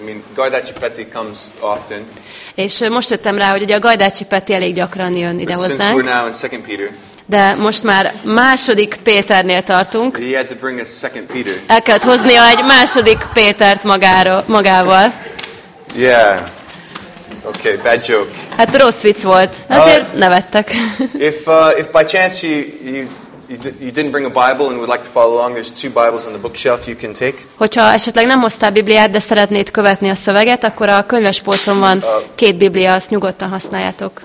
I mean, Gardachi Peti comes often, És most jöttem rá, hogy ugye a Gajdácsi Peti elég gyakran jön ide but since we're hozzánk, now in Second Peter, de most már második Péternél tartunk. he had to bring Second Peter. El kellett hoznia egy második Pétert magáról, magával. Yeah. Okay, bad joke. Hát rossz vicc volt, azért nevettek. If uh, if by chance you you you, di- you didn't bring a Bible and would like to follow along, there's two Bibles on the bookshelf you can take. Hogyha esetleg nem hoztál Bibliát, de szeretnéd követni a szöveget, akkor a könyvespolcon van két Biblia, azt nyugodtan használjátok.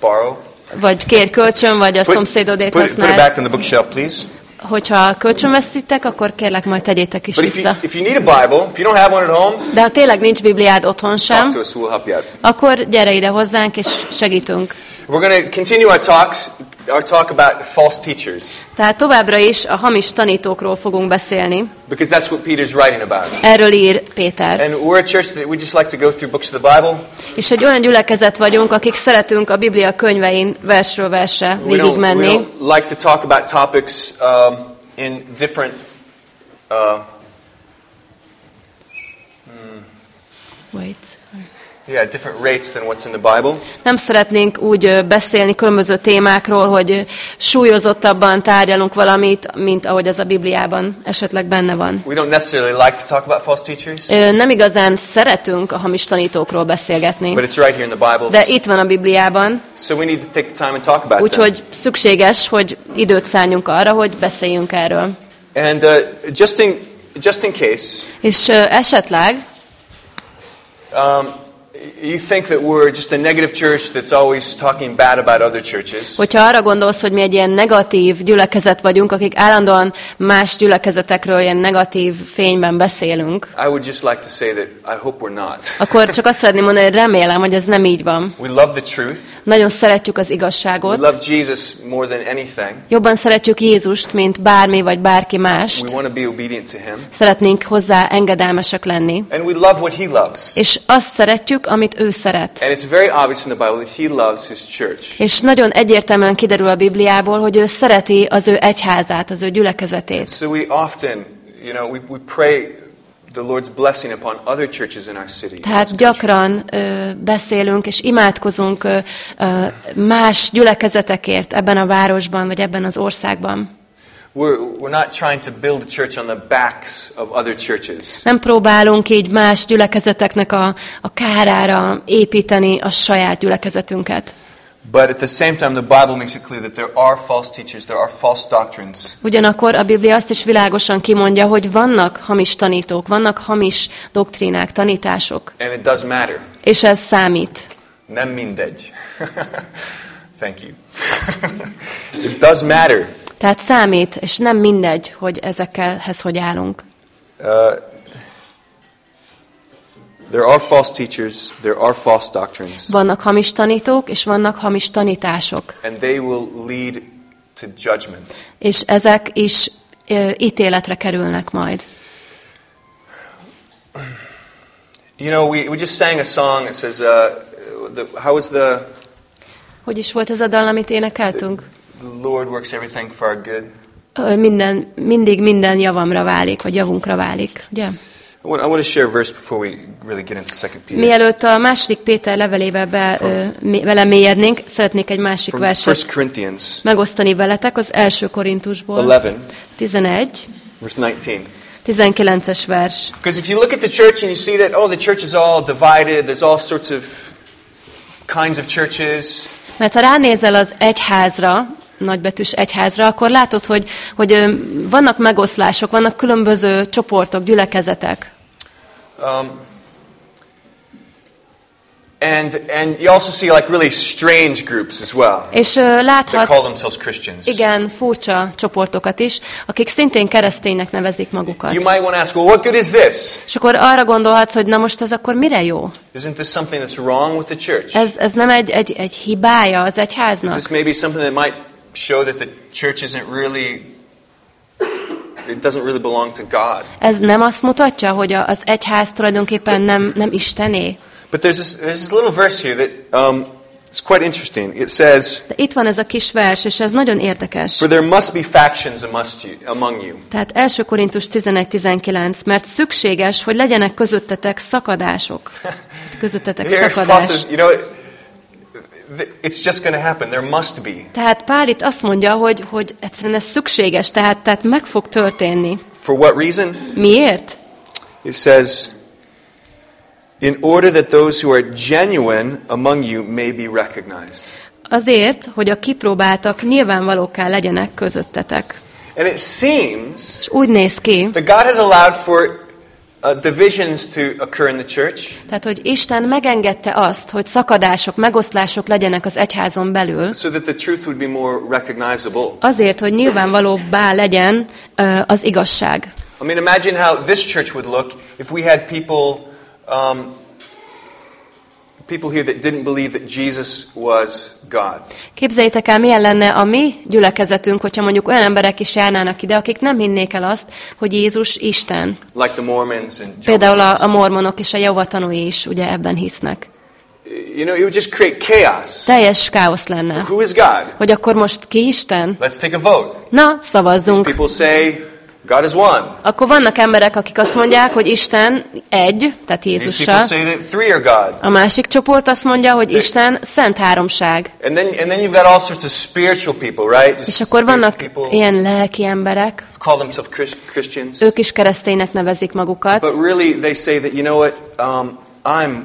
Borrow. Vagy kér kölcsön, vagy a szomszédodét put, it, put it használ. back on the bookshelf, please. Hogyha kölcsön veszitek, akkor kérlek majd tegyétek is But if you, vissza. if you need a Bible, if you don't have one at home, De ha tényleg nincs Bibliád otthon sem, us. We'll akkor gyere ide hozzánk, és segítünk. We're going to continue our talks, our talk about false teachers, Tehát továbbra is a hamis tanítókról fogunk beszélni. because that's what Peter's writing about. Erről ír Péter. And we're a church that we just like to go through books of the Bible. És egy olyan gyülekezet vagyunk, akik szeretünk a Biblia könyvein versről versre We don't, we don't like to talk about topics um, in different uh, Wait. Yeah different rates than what's in the Bible. Nem szeretnénk úgy beszélni különböző témákról, hogy súlyozottabban tárgyalunk valamit, mint ahogy az a Bibliában esetleg benne van. We don't necessarily like to talk about false teachers, Nem igazán szeretünk a hamis tanítókról beszélgetni, but it's right here in the Bible. de itt van a Bibliában, So we need to take the time and talk about úgyhogy szükséges, hogy időt szálljunk arra, hogy beszéljünk erről. And uh, just in just in case És ö, esetleg um, you think that we're just a negative church that's always talking bad about other churches, Hogyha arra gondolsz, hogy mi egy ilyen negatív gyülekezet vagyunk, akik állandóan más gyülekezetekről ilyen negatív fényben beszélünk, I would just like to say that I hope we're not. akkor csak azt szeretném mondani, hogy remélem, hogy ez nem így van. We love the truth. Nagyon szeretjük az We igazságot. love Jesus more than anything. Jobban szeretjük Jézust, mint bármi vagy bárki mást. We want to be obedient to Him. Szeretnénk hozzá engedelmesek lenni. And we love what He loves. És azt szeretjük, amit ő szeret. And it's very obvious in the Bible that He loves His church. És nagyon egyértelműen kiderül a Bibliából, hogy ő szereti az ő egyházát, az ő gyülekezetét. So we often, you know, we, we pray the Lord's blessing upon other churches in our city. Tehát gyakran ö, beszélünk és imádkozunk ö, ö, más gyülekezetekért ebben a városban, vagy ebben az országban. We're, we're not trying to build a church on the backs of other churches. Nem próbálunk így más gyülekezeteknek a, a kárára építeni a saját gyülekezetünket. But at the same time, the Bible makes it clear that there are false teachers, there are false doctrines. Ugyanakkor a Biblia azt is világosan kimondja, hogy vannak hamis tanítók, vannak hamis doktrínák, tanítások, And it does matter. és ez számít. Nem mindegy. Thank you. it does matter. Tehát számít, és nem mindegy, hogy ezekkelhez hogy állunk. Uh, there are false teachers, there are false doctrines, Vannak hamis tanítók, és vannak hamis tanítások. and they will lead to judgment. És ezek is ö, ítéletre kerülnek majd. You know, we, we just sang a song that says, uh, the, How is the, Hogy is volt ez a dal, amit énekeltünk? the Lord works everything for our good? Minden, mindig minden javamra válik, vagy javunkra válik. Ugye? I want, to share a verse before we really get into Second Peter. Mielőtt a második Péter levelébe be, mé- vele mélyednénk, szeretnék egy másik From 1 verset megosztani veletek az első Korintusból. 11, 11, verse 19. 19-es vers. Because if you look at the church and you see that, oh, the church is all divided, there's all sorts of kinds of churches, Mert ha ránézel az egyházra, nagybetűs egyházra, akkor látod, hogy, hogy vannak megoszlások, vannak különböző csoportok, gyülekezetek. um, and, and you also see like really strange groups as well És call láthatsz themselves Christians. igen, furcsa csoportokat is, akik szintén kereszténynek nevezik magukat. You might want to ask, well, what good is this? És akkor arra gondolhatsz, hogy na most ez akkor mire jó? Isn't this something that's wrong with the church? Ez, ez nem egy, egy, egy hibája az Is egyháznak? this maybe something that might show that the church isn't really, it doesn't really belong to God? Ez nem azt mutatja, hogy az egyház tulajdonképpen nem, nem Istené? But there's this, there's this little verse here that um, It's quite interesting. It says, De itt van ez a kis vers, és ez nagyon érdekes. For there must be factions amongst you, among you. Tehát 1 Korintus 11-19, mert szükséges, hogy legyenek közöttetek szakadások. Közöttetek szakadás. says, you know, th- it's just going to happen. There must be. Tehát Pál itt azt mondja, hogy, hogy egyszerűen ez szükséges, tehát, tehát meg fog történni. For what reason? Miért? It says, in order that those who are genuine among you may be recognized. Azért, hogy a kipróbáltak nyilvánvalóká legyenek közöttetek. And it seems És úgy néz ki, that God has allowed for uh, divisions to occur in the church tehát, hogy Isten megengedte azt, hogy szakadások, megoszlások legyenek az egyházon belül, so that the truth would be more recognizable. azért, hogy nyilvánvalóbbá legyen az igazság. I mean, imagine how this church would look if we had people, um, people here that didn't believe that Jesus was God. Képzeljétek el, milyen lenne a mi gyülekezetünk, hogyha mondjuk olyan emberek is járnának ide, akik nem hinnék el azt, hogy Jézus Isten. Like the Mormons and Például a, a mormonok és a Jehova tanúi is ugye ebben hisznek. You know, it would just create chaos. Teljes káosz lenne. Who is God? Hogy akkor most ki Isten? Let's take a vote. Na, szavazzunk. People say God is one. Akkor vannak emberek, akik azt mondják, hogy Isten egy, tehát These people Jézussal. say that three are God. A másik csoport azt mondja, hogy Isten szent háromság. And then, and then you've got all sorts of spiritual people, right? Just És akkor vannak people ilyen lelki emberek, call themselves Chris- Christians. ők is kereszténynek nevezik magukat, But really, they say that, you know what? Um, I'm,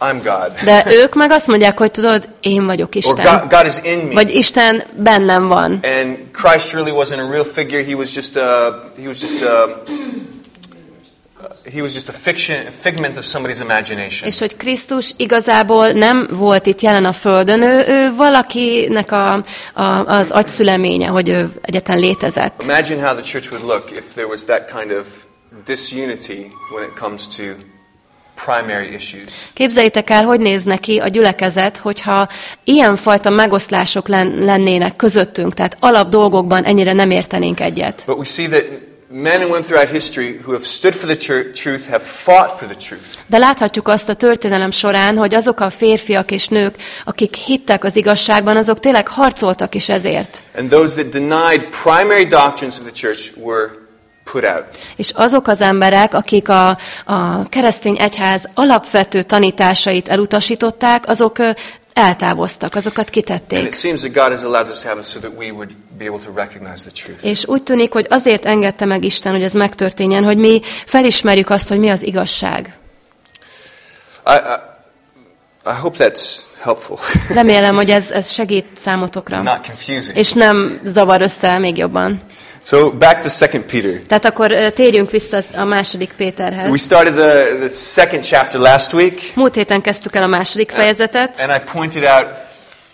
I'm God. de ők meg azt mondják, hogy tudod, én vagyok Or Isten. God, God is in me. Vagy Isten bennem van. And Christ really wasn't a real figure. He was just a, he was just a, he was just a fiction, a figment of somebody's imagination. És hogy Krisztus igazából nem volt itt jelen a Földön, ő, ő valakinek a, a, az agyszüleménye, hogy ő egyetlen létezett. Imagine how the church would look if there was that kind of disunity when it comes to primary issues. Képzeljétek el, hogy néz neki a gyülekezet, hogyha ilyenfajta megoszlások len, lennének közöttünk, tehát alap dolgokban ennyire nem értenénk egyet. But we see that men and women throughout history who have stood for the tru- truth have fought for the truth. De láthatjuk azt a történelem során, hogy azok a férfiak és nők, akik hittek az igazságban, azok tényleg harcoltak is ezért. And those that denied primary doctrines of the church were put out. És azok az emberek, akik a, a keresztény egyház alapvető tanításait elutasították, azok eltávoztak, azokat kitették. És úgy tűnik, hogy azért engedte meg Isten, hogy ez megtörténjen, hogy mi felismerjük azt, hogy mi az igazság. I, I, I hope that's helpful, Remélem, hogy ez, ez segít számotokra. not confusing. És nem zavar össze még jobban. So back to Second Peter. Tehát akkor térjünk vissza a második We Péterhez. started the, the second chapter last week, Múlt héten kezdtük el a második fejezetet, and I pointed out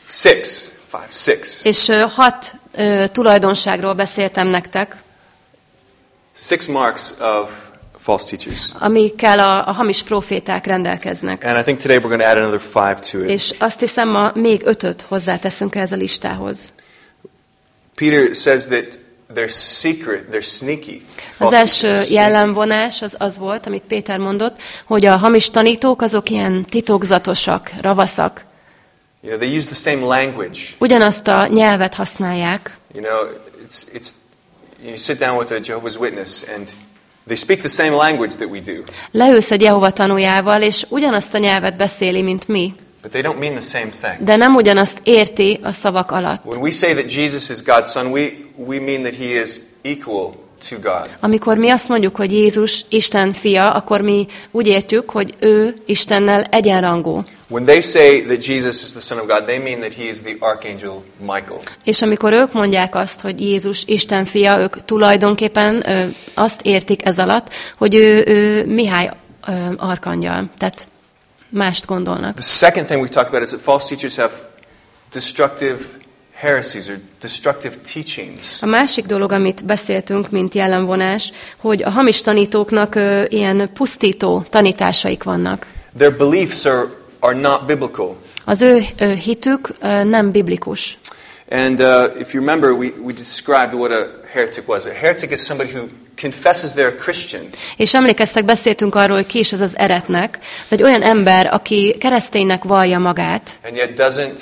six, five, six, és hat ö, tulajdonságról beszéltem nektek, six marks of false teachers. amikkel a, a hamis proféták rendelkeznek. And I think today we're going to add another five to it. És azt hiszem, ma még ötöt hozzáteszünk ehhez a listához. Peter says that they're secret, they're sneaky. Az első jellemvonás az, az volt, amit Péter mondott, hogy a hamis tanítók azok ilyen titokzatosak, ravaszak. You know, they use the same language. Ugyanazt a nyelvet használják, You know, it's, it's, you sit down with a Jehovah's Witness and they speak the same language that we do, leülsz egy Jehova tanújával, és ugyanazt a nyelvet beszéli, mint mi, but they don't mean the same thing. de nem ugyanazt érti a szavak alatt. When we say that Jesus is God's son, we, we mean that he is equal to God. Amikor mi azt mondjuk, hogy Jézus Isten fia, akkor mi úgy értjük, hogy ő Istennel egyenrangú. When they say that Jesus is the son of God, they mean that he is the archangel Michael. És amikor ők mondják azt, hogy Jézus Isten fia, ők tulajdonképpen ö, azt értik ez alatt, hogy ő, ő Mihály ö, arkangyal. Tehát mást gondolnak. The second thing we talked about is that false teachers have destructive heresies or destructive teachings. A másik dolog, amit beszéltünk, mint jellemvonás, hogy a hamis tanítóknak ö, ilyen pusztító tanításaik vannak. Their beliefs are, are not biblical. Az ő ö, hitük ö, nem biblikus. And uh, if you remember, we, we described what a heretic was. A heretic is somebody who confesses they're a Christian, És emlékeztek, beszéltünk arról, hogy ki is ez az eretnek. Ez egy olyan ember, aki kereszténynek vallja magát, and yet doesn't,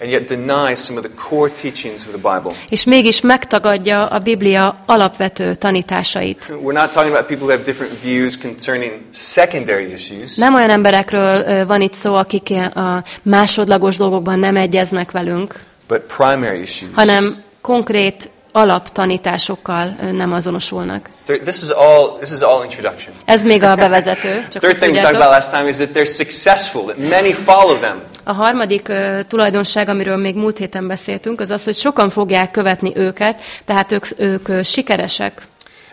and yet denies some of the core teachings of the Bible. és mégis megtagadja a Biblia alapvető tanításait. We're not talking about people who have different views concerning secondary issues. Nem olyan emberekről van itt szó, akik a másodlagos dolgokban nem egyeznek velünk, but primary issues. hanem konkrét alaptanításokkal nem azonosulnak. This is all this is all introduction. Ez még a bevezető, csak Third thing we talked about last time is that they're successful, that many follow them. A harmadik ö, tulajdonság, amiről még múlt héten beszéltünk, az az, hogy sokan fogják követni őket, tehát ők, ők ö, sikeresek.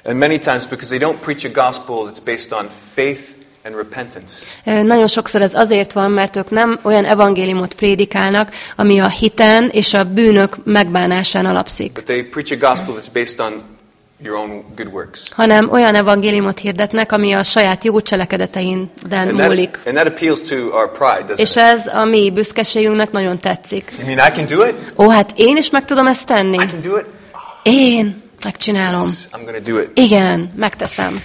And many times because they don't preach a gospel that's based on faith and repentance. Nagyon sokszor ez azért van, mert ők nem olyan evangéliumot prédikálnak, ami a hiten és a bűnök megbánásán alapszik, But they preach a gospel that's based on your own good works. hanem olyan evangéliumot hirdetnek, ami a saját jó that, múlik. and that appeals to our pride, És ez a mi büszkeségünknek nagyon tetszik. You mean I can do it? Ó, hát én is meg tudom ezt tenni. I can do it? Én megcsinálom. Igen, megteszem.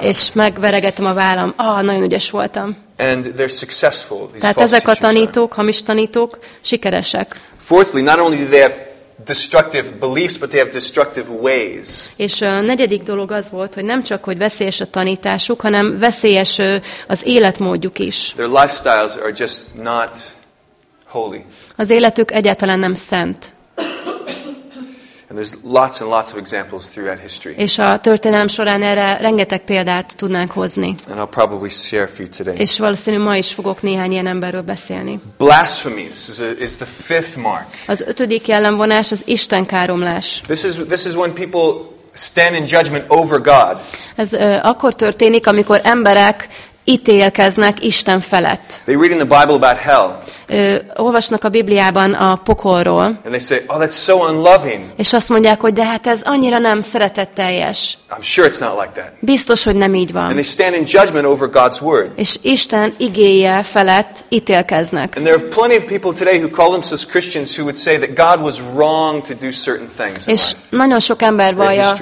És megveregetem a vállam. Ah, nagyon ügyes voltam. And they're successful, these Tehát ezek a tanítók, hamis tanítók sikeresek. Fourthly, not only do they have destructive beliefs, but they have destructive ways. És a negyedik dolog az volt, hogy nem csak, hogy veszélyes a tanításuk, hanem veszélyes az életmódjuk is. Their lifestyles are just not holy. Az életük egyáltalán nem szent. And there's lots and lots of examples throughout history. És a történelem során erre rengeteg példát tudnánk hozni. And I'll probably share a few today. És valószínű ma is fogok néhány ilyen emberről beszélni. Blasphemies is, a, is the fifth mark. Az ötödik jellemvonás az Isten káromlás. This is, this is when people stand in judgment over God. Ez ö, akkor történik, amikor emberek ítélkeznek Isten felett. They read in the Bible about hell, Ö, olvasnak a Bibliában a pokolról, and they say, oh, that's so unloving. és azt mondják, hogy de hát ez annyira nem szeretetteljes. I'm sure it's not like that. Biztos, hogy nem így And van. they stand in judgment over God's word. És Isten igéje felett ítélkeznek. And there are plenty of people today who call themselves Christians who would say that God was wrong to do certain things in És nagyon sok ember vallja.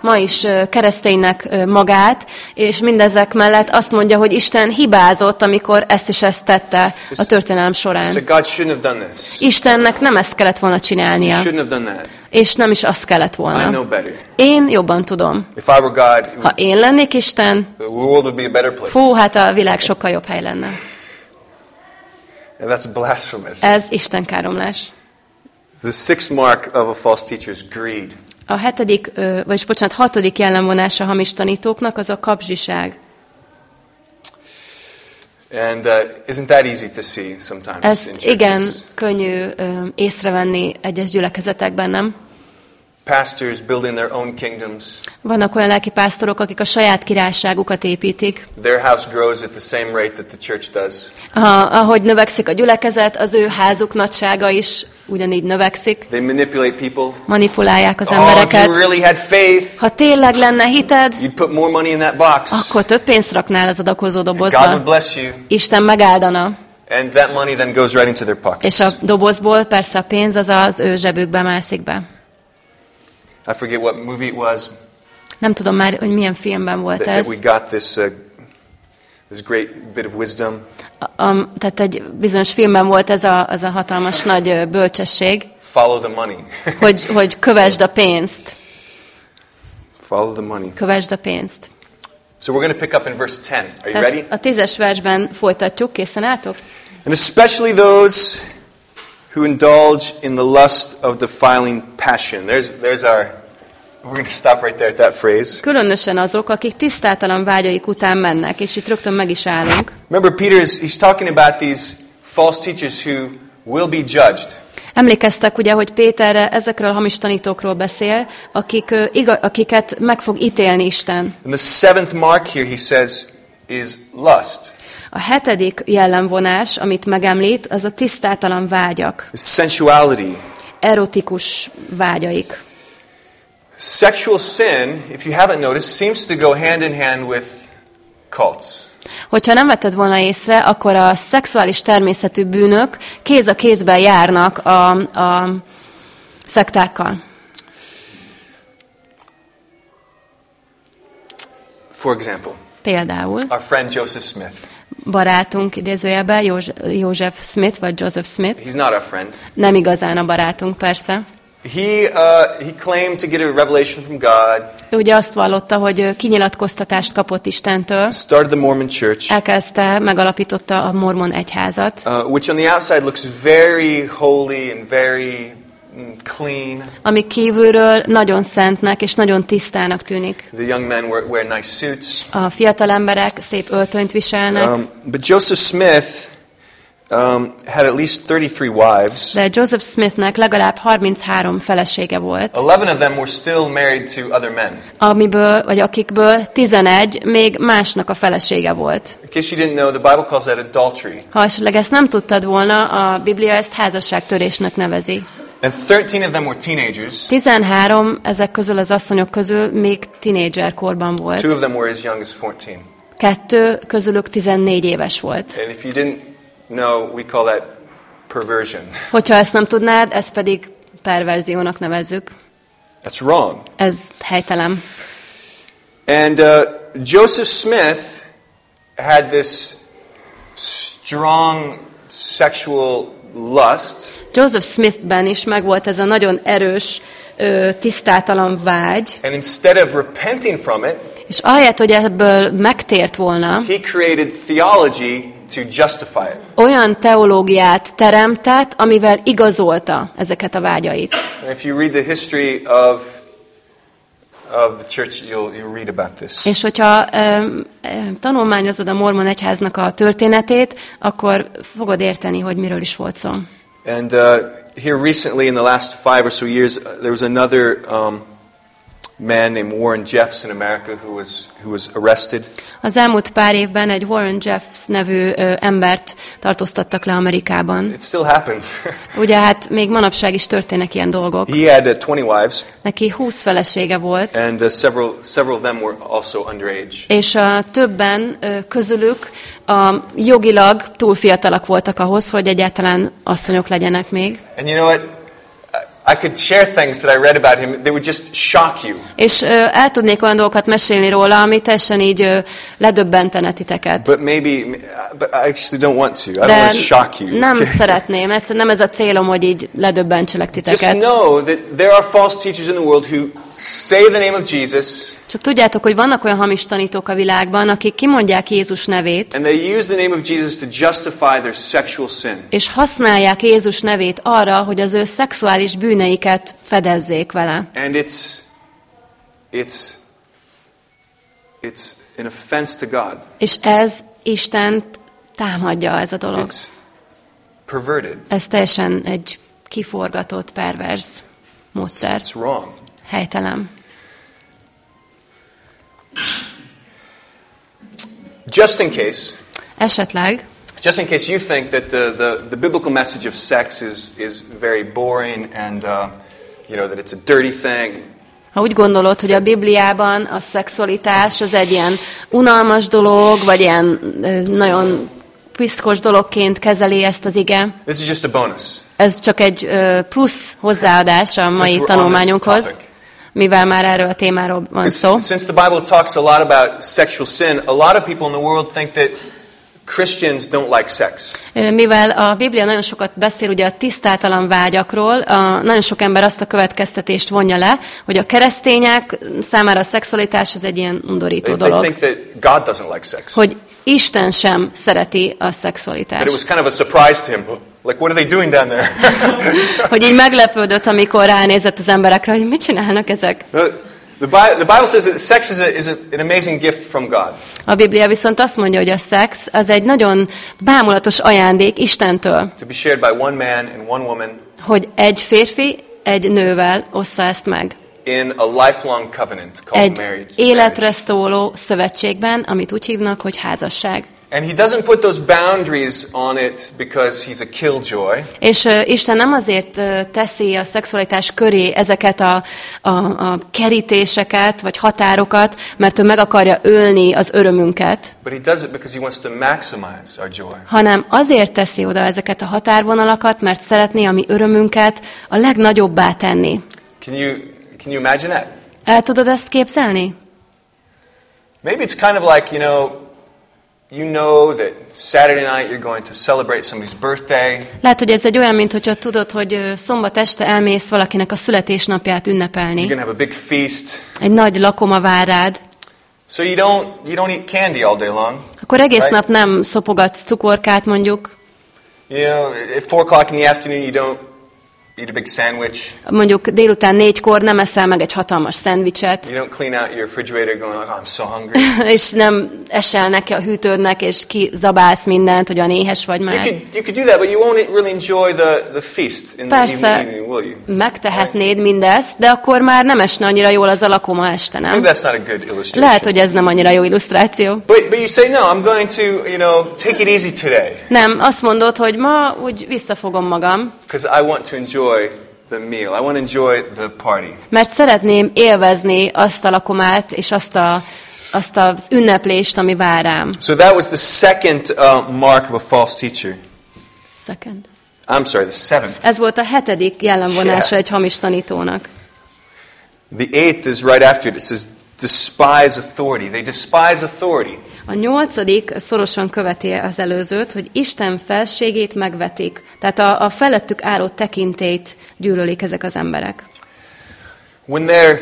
Ma is kereszténynek magát, és mindezek mellett azt mondja, hogy Isten hibázott, amikor ezt is ezt tette a történelem során. Istennek nem ezt kellett volna csinálnia, és nem is azt kellett volna. Én jobban tudom. Ha én lennék Isten, fú, hát a világ sokkal jobb hely lenne. Ez Isten káromlás. The sixth mark of a false teacher is greed. A hetedik, vagyis bocsánat, hatodik jellemvonása a hamis tanítóknak az a kapzsiság. And uh, isn't that easy to see sometimes in Ezt churches? igen könnyű ö, észrevenni egyes gyülekezetekben, nem? Pastors building their own kingdoms. Vannak olyan lelkipásztorok, akik a saját királyságukat építik. Their house grows at the same rate that the church does. Ha, ahogy növekszik a gyülekezet, az ő házuk nagysága is ugyanígy növekszik. They manipulate people. Manipulálják az Oh, if you embereket. really had faith, Ha tényleg lenne hited, you'd put more money in that box. akkor több pénzt raknál az adakozó God would dobozba. bless you. Isten megáldana. And that money then goes right into their pockets. És a dobozból persze a pénz az az ő zsebükbe mászik be. I forget what movie it was Nem tudom már, hogy milyen filmben volt that, that ez. we got this, uh, this great bit of wisdom. A, a, tehát egy bizonyos filmben volt ez a, az a hatalmas nagy bölcsesség, Follow the money. hogy, hogy kövesd a pénzt. Follow the money. Kövesd a pénzt. So we're going to pick up in verse 10. Are you Tehát ready? a tízes versben folytatjuk, készen álltok? And especially those who indulge in the lust of defiling passion. There's, there's our. We're going to stop right there at that phrase. Különösen azok, akik tisztátalan vágyaik után mennek, és itt rögtön meg is állunk. Remember, Peter is he's talking about these false teachers who will be judged. Emlékeztek ugye, hogy Péter ezekről a hamis tanítókról beszél, akik, iga, akiket meg fog ítélni Isten. And the seventh mark here, he says, is lust, A hetedik jellemvonás, amit megemlít, az a tisztátalan vágyak, sensuality. erotikus vágyaik. Sexual sin, if you haven't noticed, seems to go hand in hand with cults. Hogyha nem vetted volna észre, akkor a szexuális természetű bűnök kéz a kézben járnak a, a szektákkal. For example, Például our friend Joseph Smith. Barátunk idézőjelben Józs- József Smith, vagy Joseph Smith, He's not our friend. nem igazán a barátunk persze. He, uh, he claimed to get a revelation from God, Ő ugye azt vallotta, hogy kinyilatkoztatást kapott Istentől, started the Mormon church, elkezdte, megalapította a mormon egyházat, uh, which on the outside looks very holy and very clean. ami kívülről nagyon szentnek és nagyon tisztának tűnik. The young men wear, wear nice suits. A fiatal emberek szép öltönyt viselnek, Um, but Joseph Smith um, had at least 33 wives. de Joseph Smithnek legalább 33 felesége volt, 11 of them were still married to other men. amiből, vagy akikből 11 még másnak a felesége volt. In case you didn't know, the Bible calls that adultery. Ha esetleg ezt nem tudtad volna, a Biblia ezt házasságtörésnek nevezi. And 13 of them were teenagers. 13 ezek közül az asszonyok közül még tinédzser korban Two volt. of them were as young as 14. Kettő közülük 14 éves volt. And if you didn't know, we call that perversion. Hogyha ezt nem tudnád, ezt pedig perverziónak nevezzük. That's wrong. Ez helytelen. And uh, Joseph Smith had this strong sexual lust Joseph Smithben is megvolt ez a nagyon erős, tisztátalan vágy, And instead of repenting from it, és ahelyett, hogy ebből megtért volna, he created theology to justify it. olyan teológiát teremtett, amivel igazolta ezeket a vágyait. And if you read the history of, of the church, you'll, you'll read about this. És hogyha ö, tanulmányozod a mormon egyháznak a történetét, akkor fogod érteni, hogy miről is volt szó. And uh, here recently, in the last five or so years, uh, there was another um, man named Warren Jeffs in America who was, who was arrested. Az elmúlt pár évben egy Warren Jeffs nevű ö, embert tartóztattak le Amerikában. It still happens. Ugye hát még manapság is történnek ilyen dolgok. he had uh, 20 wives, Neki 20 felesége volt, and uh, several, several of them were also underage. és a többen ö, közülük a jogilag túl fiatalak voltak ahhoz, hogy egyáltalán asszonyok legyenek még. And you know what? I- could share things that I read about him. They would just shock you. És el tudnék olyan dolgokat mesélni róla, ami teljesen így ledöbbentene titeket. But maybe, but I actually don't want to. I don't want to shock you. nem szeretném, egyszerűen nem ez a célom, hogy így ledöbbentselek Just titeket. know that there are false teachers in the world who say the name of Jesus Csak tudjátok, hogy vannak olyan hamis tanítók a világban, akik kimondják Jézus nevét, and they use the name of Jesus to justify their sexual sin. és használják Jézus nevét arra, hogy az ő szexuális bűneiket fedezzék vele. And it's it's it's an offense to God. És ez Istent támadja ez a dolog. It's perverted. Ez teljesen egy kiforgatott, perverz módszer. It's wrong. Helytelen. Just in case, Esetleg, just in case you think that the, the, the biblical message of sex is, is very boring and uh, you know that it's a dirty thing, ha úgy gondolod, hogy a Bibliában a szexualitás az egy ilyen unalmas dolog, vagy ilyen nagyon piszkos dologként kezeli ezt az ige, this is just a bonus. ez csak egy plusz hozzáadás a mai tanulmányunkhoz. Mivel már erről a témáról van szó. Since the Bible talks a lot about sexual sin, a lot of people in the world think that Christians don't like sex. Mivel a Biblia nagyon sokat beszél ugye a tisztátalan vágyakról, a, nagyon sok ember azt a következtetést vonja le, hogy a keresztények számára a szexualitás az egy ilyen undorító They, they dolog. think that God doesn't like sex. Hogy Isten sem szereti a That it was szexualitást. kind of a surprise to him. Like, what are they doing down there? Hogy így meglepődött, amikor ránézett az emberekre, hogy mit csinálnak ezek. the, the, Bible, the Bible says that sex is, a, is a, an amazing gift from God. A Biblia viszont azt mondja, hogy a szex az egy nagyon bámulatos ajándék Istentől, To be shared by one man and one woman hogy egy férfi egy nővel ossza ezt meg. in a lifelong covenant called Egy marriage. életre szóló szövetségben, amit úgy hívnak, hogy házasság. And he doesn't put those boundaries on it because he's a killjoy. És uh, Isten nem azért uh, teszi a szexualitás köré ezeket a, a, a kerítéseket, vagy határokat, mert ő meg akarja ölni az örömünket, But he does it because he wants to maximize our joy. hanem azért teszi oda ezeket a határvonalakat, mert szeretné a mi örömünket a legnagyobbá tenni. Can you, can you imagine that? El tudod ezt képzelni? Maybe it's kind of like, you know, you know that Saturday night you're going to celebrate somebody's birthday. Lehet, hogy ez egy olyan, mint hogyha tudod, hogy szombat este elmész valakinek a születésnapját You're ünnepelni. going to have a big feast. Egy nagy lakoma vár rád. So you don't you don't eat candy all day long. Akkor egész Right. nap nem szopogatsz cukorkát mondjuk, You know, at four o'clock in the afternoon you don't eat a big sandwich. mondjuk délután négykor nem eszel meg egy hatalmas szendvicset, You don't clean out your refrigerator going like, oh, I'm so hungry. és nem esel neki a hűtődnek, és kizabálsz mindent, hogy olyan éhes vagy you, már. could, you could do that, but you won't really enjoy the, the feast in the Persze. evening, will you? Megtehetnéd mindezt, de akkor már nem esne annyira jól az a lakoma este, nem? Maybe that's not a good illustration. Lehet, hogy ez nem annyira jó illusztráció. But, but you say, no, I'm going to, you know, take it easy today Nem, azt mondod, hogy ma úgy visszafogom magam, because I want to enjoy the meal. I want to enjoy the party. mert szeretném élvezni azt a lakomát, és azt, a, azt az ünneplést, ami vár rám. So that was the second uh, mark of a false teacher. Second. I'm sorry, the seventh. Ez volt a hetedik jellemvonása Yeah. egy hamis tanítónak. The eighth is right after it. It says, despise authority. They despise authority. A nyolcadik szorosan követi az előzőt, hogy Isten felségét megvetik. Tehát a, a felettük álló tekintét gyűlölik ezek az emberek. When they're,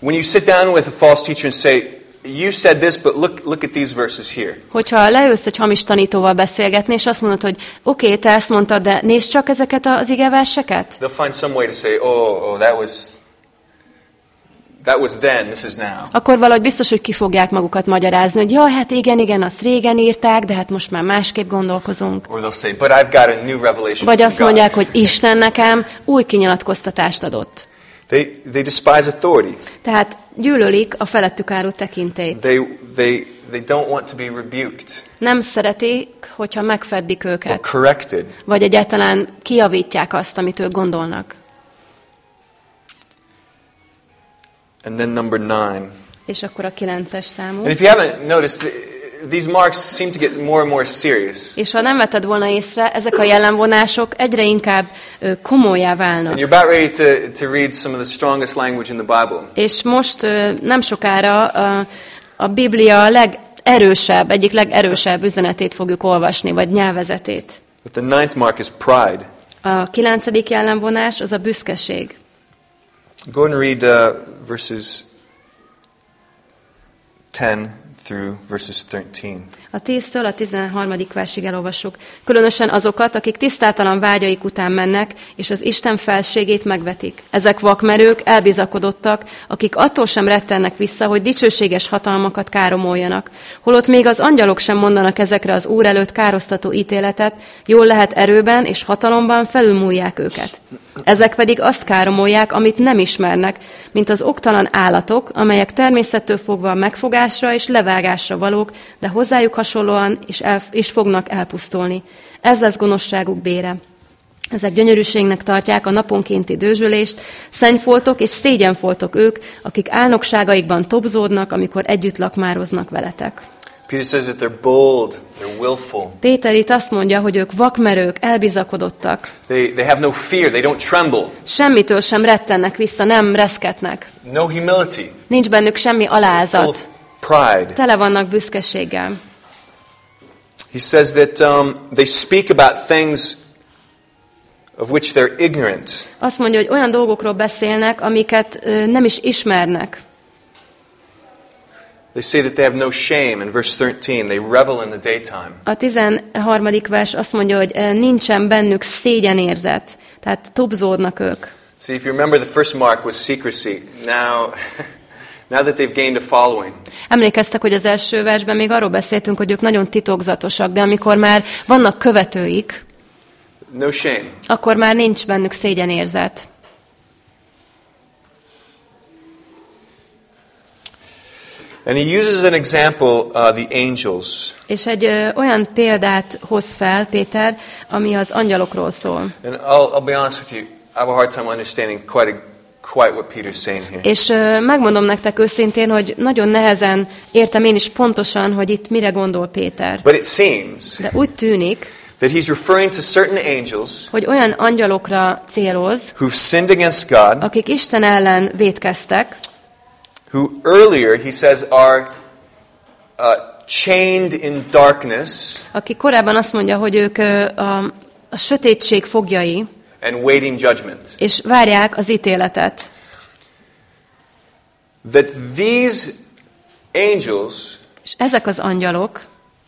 when you sit down with a false teacher and say, you said this, but look, look at these verses here. Hogyha leülsz egy hamis tanítóval beszélgetni, és azt mondod, hogy oké, okay, te ezt mondtad, de nézd csak ezeket az igeverseket, They'll find some way to say, oh, oh, that was, that was then, this is now. akkor valahogy biztos, hogy ki fogják magukat magyarázni, hogy jaj, hát igen, igen, azt régen írták, de hát most már másképp gondolkozunk. Or they'll say, but I've got a new revelation Vagy azt mondják, hogy Isten nekem új kinyilatkoztatást adott. They, they despise authority. Tehát gyűlölik a felettük álló tekintét. They, they, they don't want to be rebuked Nem szeretik, hogyha megfeddik or őket, corrected. vagy egyáltalán kiavítják azt, amit ők gondolnak. And then number nine. És akkor a kilences számú. And if you haven't noticed, these marks seem to get more and more serious. És ha nem vetted volna észre, ezek a jellemvonások egyre inkább komolyá And válnak. you're about ready to, to read some of the strongest language in the Bible. És most nem sokára a, a Biblia legerősebb, egyik legerősebb üzenetét fogjuk olvasni, vagy nyelvezetét. But the ninth mark is pride. A kilencedik jellemvonás az a büszkeség. Go and read uh, verses 10 through verses 13. A 10-től a 13. versig elolvassuk. Különösen azokat, akik tisztátalan vágyaik után mennek, és az Isten felségét megvetik. Ezek vakmerők, elbizakodottak, akik attól sem rettennek vissza, hogy dicsőséges hatalmakat káromoljanak. Holott még az angyalok sem mondanak ezekre az Úr előtt károsztató ítéletet, jól lehet erőben és hatalomban felülmúlják őket. Ezek pedig azt káromolják, amit nem ismernek, mint az oktalan állatok, amelyek természettől fogva megfogásra és levágásra valók, de hozzájuk hasonlóan is, el, is fognak elpusztulni. Ez lesz gonoszságuk bére. Ezek gyönyörűségnek tartják a naponkénti dőzsülést, szennyfoltok és szégyenfoltok ők, akik álnokságaikban tobzódnak, amikor együtt lakmároznak veletek. Peter says that they're bold, they're willful. Péter itt azt mondja, hogy ők vakmerők, elbizakodottak. They, they have no fear, they don't tremble. Semmitől sem rettennek vissza, nem reszketnek. No humility. Nincs bennük semmi alázat. pride. Tele vannak büszkeséggel. He says that um, they speak about things of which they're ignorant. Azt mondja, hogy olyan dolgokról beszélnek, amiket ö, nem is ismernek. They say that they have no shame. In verse 13, they revel in the daytime. A 13. vers azt mondja, hogy nincsen bennük szégyenérzet, tehát tobzódnak ők. See, if you remember, the first mark was secrecy. Now, now that they've gained a following, Emlékeztek, hogy az első versben még arról beszéltünk, hogy ők nagyon titokzatosak, de amikor már vannak követőik, no shame. akkor már nincs bennük szégyenérzet. And he uses an example, uh, the angels. És egy ö, olyan példát hoz fel Péter, ami az angyalokról szól. And I'll, I'll be honest with you, I have a hard time understanding quite, a, quite what Peter's saying here. És megmondom nektek őszintén, hogy nagyon nehezen értem én is pontosan, hogy itt mire gondol Péter. But it seems De úgy tűnik, that he's referring to certain angels hogy olyan angyalokra céloz, who've sinned against God, akik Isten ellen vétkeztek, who earlier, he says, are uh, chained in darkness aki korábban azt mondja, hogy ők ö, a, a sötétség fogjai, and waiting judgment. és várják az ítéletet. That these angels És ezek az angyalok,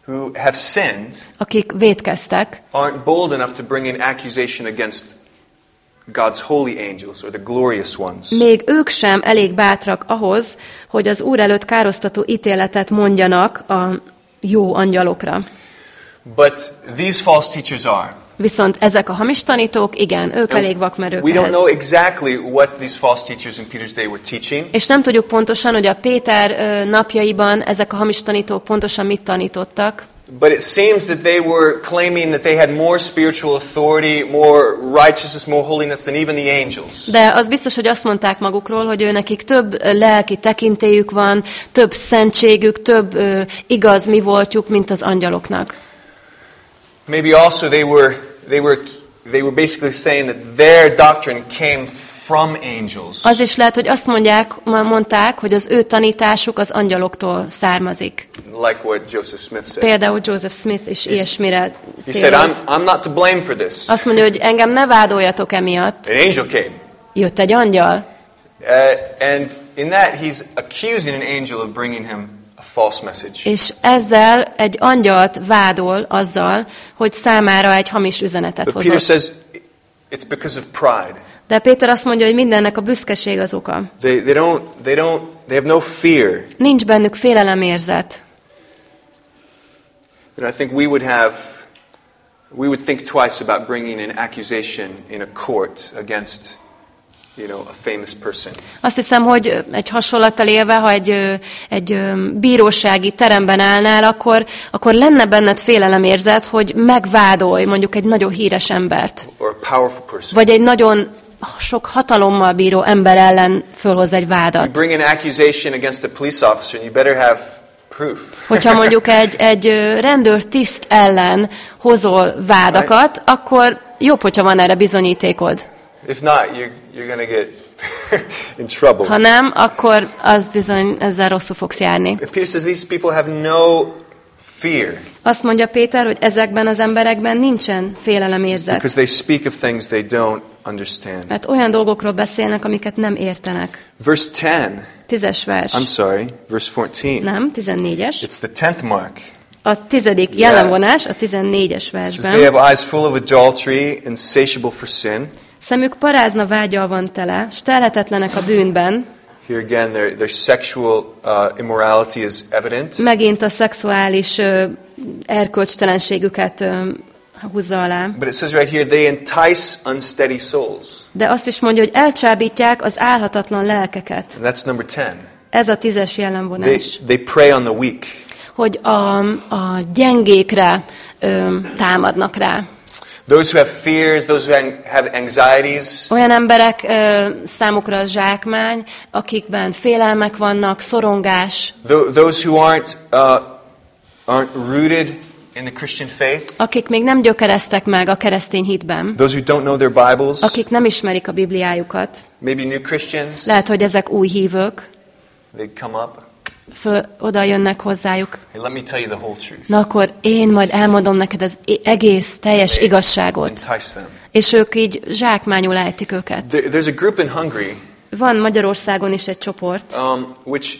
who have sinned akik vétkeztek, aren't bold enough to bring an accusation against God's holy angels or the glorious ones. még ők sem elég bátrak ahhoz, hogy az Úr előtt károsztató ítéletet mondjanak a jó angyalokra. But these false teachers are. Viszont ezek a hamis tanítók, igen, ők elég vakmerők We don't know exactly what these false teachers in Peter's day were teaching, És nem tudjuk pontosan, hogy a Péter napjaiban ezek a hamis tanítók pontosan mit tanítottak, but it seems that they were claiming that they had more spiritual authority, more righteousness, more holiness than even the angels. de az biztos, hogy azt mondták magukról, hogy ő nekik több lelki tekintélyük van, több szentségük, több ö, igaz mi voltjuk, mint az angyaloknak. Maybe also they were they were they were basically saying that their doctrine came from angels. Az is lehet, hogy azt mondják, mondták, hogy az ő tanításuk az angyaloktól származik. like what Joseph Smith said. Például Joseph Smith is ilyesmire He said, I'm. I'm not to blame for this. Azt mondja, hogy engem ne vádoljatok emiatt. An angel came. Jött egy angyal, Uh, and in that, he's accusing an angel of bringing him. És ezzel egy angyalt vádol azzal, hogy számára egy hamis üzenetet But Peter says it's because of pride. De Péter azt mondja, hogy mindennek a büszkeség az oka. They, they, don't, they, don't, they have no fear. Nincs bennük félelemérzet. And I think we would have, we would think twice about bringing an accusation in a court against, you know, a famous person. Azt hiszem, hogy egy hasonlattal élve, ha egy, egy bírósági teremben állnál, akkor, akkor lenne benned félelemérzet, hogy megvádolj mondjuk egy nagyon híres embert. or a powerful person. Vagy egy nagyon sok hatalommal bíró ember ellen fölhoz egy You vádat. bring an accusation against a police officer, and you better have proof. Hogyha mondjuk egy, egy rendőr tiszt ellen hozol vádakat, akkor jobb, hogyha van erre bizonyítékod. If not, you're, you're going to get in trouble. Ha nem, akkor az bizony ezzel rosszul fogsz járni. Peter says these people have no fear Azt mondja Péter, hogy ezekben az emberekben nincsen félelemérzet. because they speak of things they don't understand. Mert olyan dolgokról beszélnek, amiket nem értenek. Verse 10, Tízes vers. I'm sorry, verse 14. Nem, tizennégyes. It's the 10th mark. A tizedik jellemvonás a tizennégyes It says they versben. have eyes full of adultery, insatiable for sin. Szemük parázna vágyal van tele, s telhetetlenek a bűnben. Here again, their, their sexual uh, immorality is evident. Megint a szexuális ö, erkölcstelenségüket ö, húzza alá. But it says right here, they entice unsteady souls. De azt is mondja, hogy elcsábítják az álhatatlan lelkeket. And that's number 10. Ez a tízes They, jellemvonás. they prey on the weak. Hogy a, a gyengékre ö, támadnak rá. Those who have fears, those who have anxieties, Olyan emberek ö, számukra a zsákmány, akikben félelmek vannak, szorongás, tho- those who aren't, uh, aren't rooted in the Christian faith, akik még nem gyökereztek meg a keresztény hitben, those who don't know their Bibles, akik nem ismerik a Bibliájukat. maybe new Christians, Lehet, hogy ezek új hívők, they come up. Föl, oda jönnek hozzájuk. Hey, let me tell you the whole truth. Na akkor én majd elmondom neked az i- egész, teljes igazságot. Entice them. És ők így zsákmányul ejtik őket. There, there's a group in Hungary Van Magyarországon is egy csoport, um, which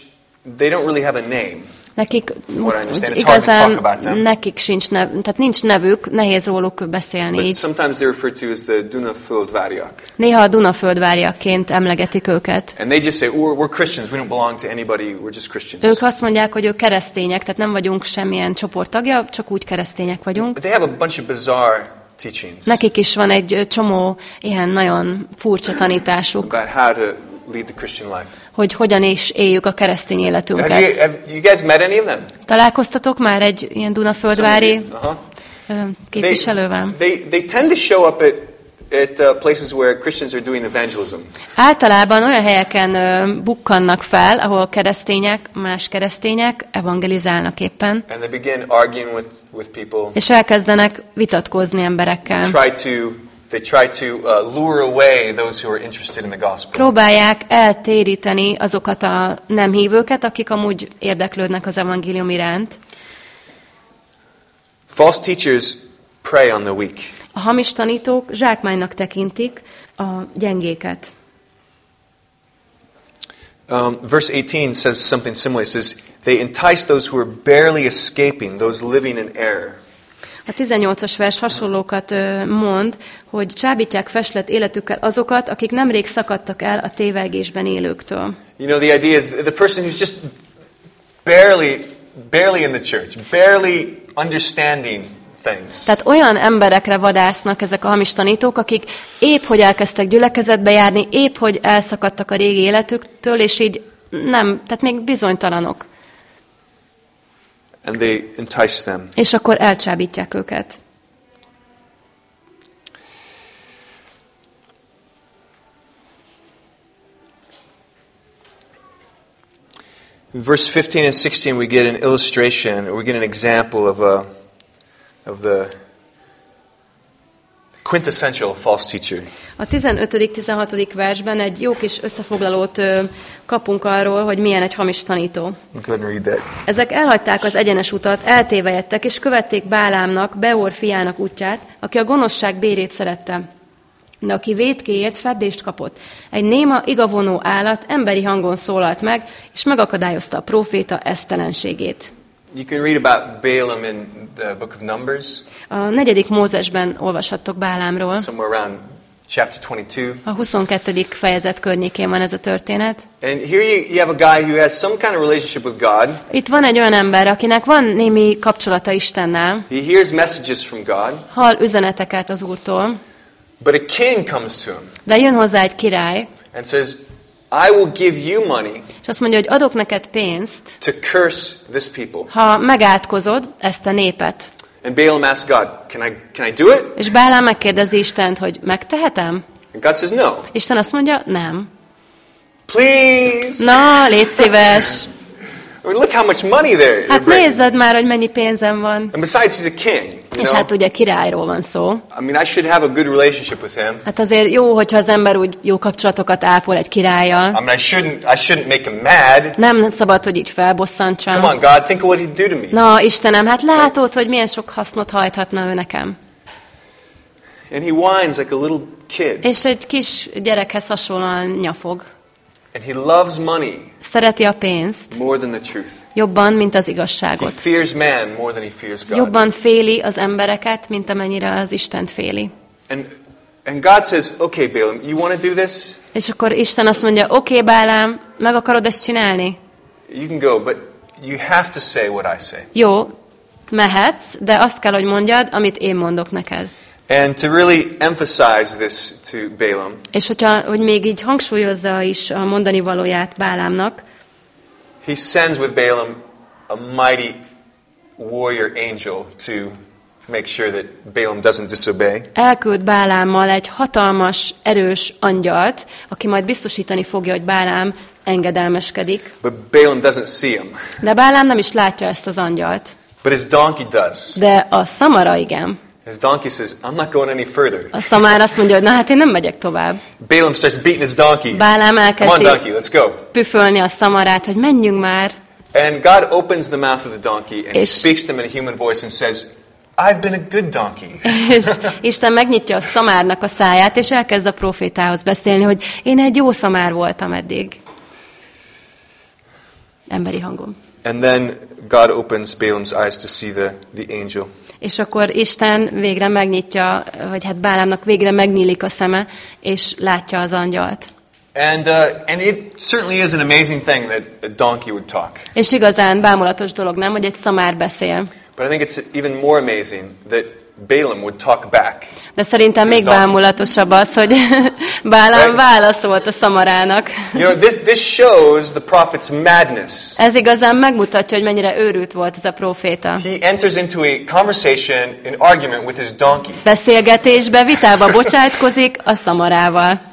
they don't really have a name. Nekik úgy igazán nekik sincs nev, tehát nincs nevük, nehéz róluk beszélni But így. sometimes they're referred to as the Dunaföldváriak. Néha a Dunaföldváriakként emlegetik őket. And they just say, we're, we're Christians. We don't belong to anybody. We're just Christians. Ők azt mondják, hogy ők keresztények, tehát nem vagyunk semmilyen csoporttagja, csak úgy keresztények vagyunk. But they have a bunch of bizarre teachings Nekik is van egy csomó ilyen nagyon furcsa tanításuk, about how to lead the Christian life. Hogy hogyan is éljük a keresztény Have you, életünket. have you guys met any of them? Találkoztatok már egy ilyen Dunaföldvári Uh-huh. ö, They, képviselővel? they, they tend to show up at, at uh, places where Christians are doing evangelism. Általában olyan helyeken ö, bukkannak fel, ahol keresztények, más keresztények evangelizálnak éppen, And they begin arguing with, with people, és elkezdenek vitatkozni emberekkel. try to they try to uh, lure away those who are interested in the gospel. Próbálják eltéríteni azokat a nem hívőket, akik amúgy érdeklődnek az evangélium iránt. False teachers prey on the weak. A hamis tanítók zsákmánynak tekintik a gyengéket. Um, verse 18 says something similar. It says, They entice those who are barely escaping, those living in error. A 18-as vers hasonlókat mond, hogy csábítják feslet életükkel azokat, akik nemrég szakadtak el a tévegésben élőktől. You know, the idea is the person who's just barely, barely in the church, barely understanding things. Tehát olyan emberekre vadásznak ezek a hamis tanítók, akik épp hogy elkezdtek gyülekezetbe járni, épp hogy elszakadtak a régi életüktől, és így nem, tehát még bizonytalanok. And they entice them. És akkor elcsábítják őket. In verse 15 and 16, we get an illustration, we get an example of, a, of the quintessential false teacher. A 15.-16. versben egy jó kis összefoglalót kapunk arról, hogy milyen egy hamis tanító. Ezek elhagyták az egyenes utat, eltévejedtek, és követték Bálámnak, Beor fiának útját, aki a gonoszság bérét szerette. De aki védkéért feddést kapott. Egy néma, igavonó állat emberi hangon szólalt meg, és megakadályozta a próféta esztelenségét. You can read about Balaam in the book of Numbers, A negyedik Mózesben olvashattok Bálámról. somewhere around chapter 22. A 22. fejezet környékén van ez a történet. And here you, you have a guy who has some kind of relationship with God. Itt van egy olyan ember, akinek van némi kapcsolata Istennel, He hears messages from God, hall üzeneteket az Úrtól, but a king comes to him de jön hozzá egy király, and says, I will give you money és azt mondja, hogy adok neked pénzt, to curse this people. ha megátkozod ezt a népet. And Balaam asks God, Can I, can I do it? És Bálám megkérdezi Istent, hogy megtehetem? And God says, No. Isten azt mondja, nem. Please. Na, légy szíves. I mean, look how much money they're, they're Hát nézzed már, hogy mennyi pénzem van. And besides, he's a king. You És know? hát ugye királyról van szó. I mean, I should have a good relationship with him. Hát azért jó, hogyha az ember úgy jó kapcsolatokat ápol egy királlyal. I mean, I shouldn't, I shouldn't make him mad. Nem szabad, hogy így Come felbosszantsam. on, God, think of what he'd do to me. Na, Istenem, hát látod, hogy milyen sok hasznot hajthatna ő nekem. And he whines like a little kid. És egy kis gyerekhez hasonlóan nyafog. And he loves money Szereti a pénzt more than the truth. jobban, mint az He igazságot. fears man more than he fears God. Jobban féli az embereket, mint amennyire az Istent féli. And, and God says, okay, Balaam, you want to do this? És akkor Isten azt mondja, oké, okay, Bálám, meg akarod ezt csinálni? You can go, but you have to say what I say. Jó, mehetsz, de azt kell, hogy mondjad, amit én mondok neked. And to really emphasize this to Balaam, És hogyha, hogy még így hangsúlyozza is a mondani valóját Bálámnak, he sends with Balaam a mighty warrior angel to make sure that Balaam doesn't disobey. elküld Bálámmal egy hatalmas, erős angyalt, aki majd biztosítani fogja, hogy Bálám engedelmeskedik. But Balaam doesn't see him. De Bálám nem is látja ezt az angyalt. But his donkey does. De a szamara igen. His donkey says, I'm not going any further. A szamár azt mondja, hogy na hát én nem megyek tovább. Balaam starts beating his donkey. Bálám Come on, elkezdi donkey, let's go. püfölni a szamarát, hogy menjünk már. And God opens the mouth of the donkey and És- speaks to him in a human voice and says, I've been a good donkey. És Isten megnyitja a szamárnak a száját, és elkezd a profétához beszélni, hogy én egy jó szamár voltam eddig. Emberi hangom. And then God opens Balaam's eyes to see the, the angel. És akkor Isten végre megnyitja, vagy hát Bálámnak végre megnyílik a szeme, és látja az angyalt. And, uh, and it certainly is an amazing thing that a donkey would talk. És igazán bámulatos dolog, nem, hogy egy szamár beszél. But I think it's even more amazing that Balaam would talk back. De szerintem még bámulatosabb az, hogy Bálám válaszolt a szamarának. You know, this, this shows the prophet's madness. Ez igazán megmutatja, hogy mennyire őrült volt ez a proféta. He enters into a conversation, an argument with his donkey. Beszélgetésbe, vitába bocsátkozik a szamarával.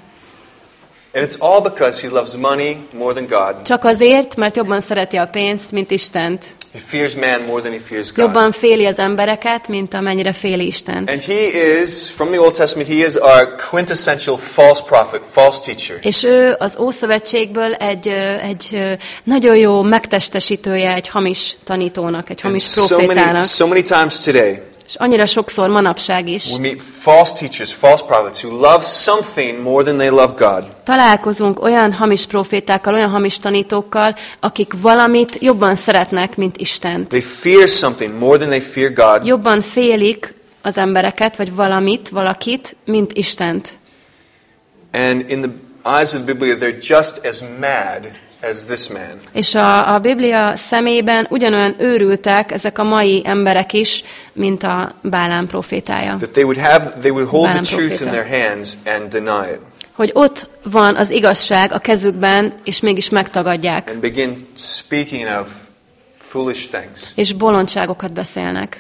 And it's all because he loves money more than God. Csak azért, mert jobban szereti a pénzt, mint Istent. He fears man more than he fears God. Jobban féli az embereket, mint amennyire féli Istent. And he is, from the Old Testament, he is our quintessential false prophet, false teacher. És ő az Ószövetségből egy, egy nagyon jó megtestesítője egy hamis tanítónak, egy hamis so many, profétának. so many times today, És annyira sokszor manapság is we meet false teachers, false prophets who love something more than they love God. találkozunk olyan hamis profétákkal, olyan hamis tanítókkal, akik valamit jobban szeretnek, mint Istent. They fear something more than they fear God. Jobban félik az embereket, vagy valamit, valakit, mint Istent. And in the eyes of the Biblia, they're just as mad as this man. És a, a Biblia szemében ugyanolyan őrültek ezek a mai emberek is, mint a Bálán profétája. That they would have, they would hold the Bálám truth in proféta. their hands and deny it. Hogy ott van az igazság a kezükben, és mégis megtagadják, And begin speaking of foolish things. és bolondságokat beszélnek.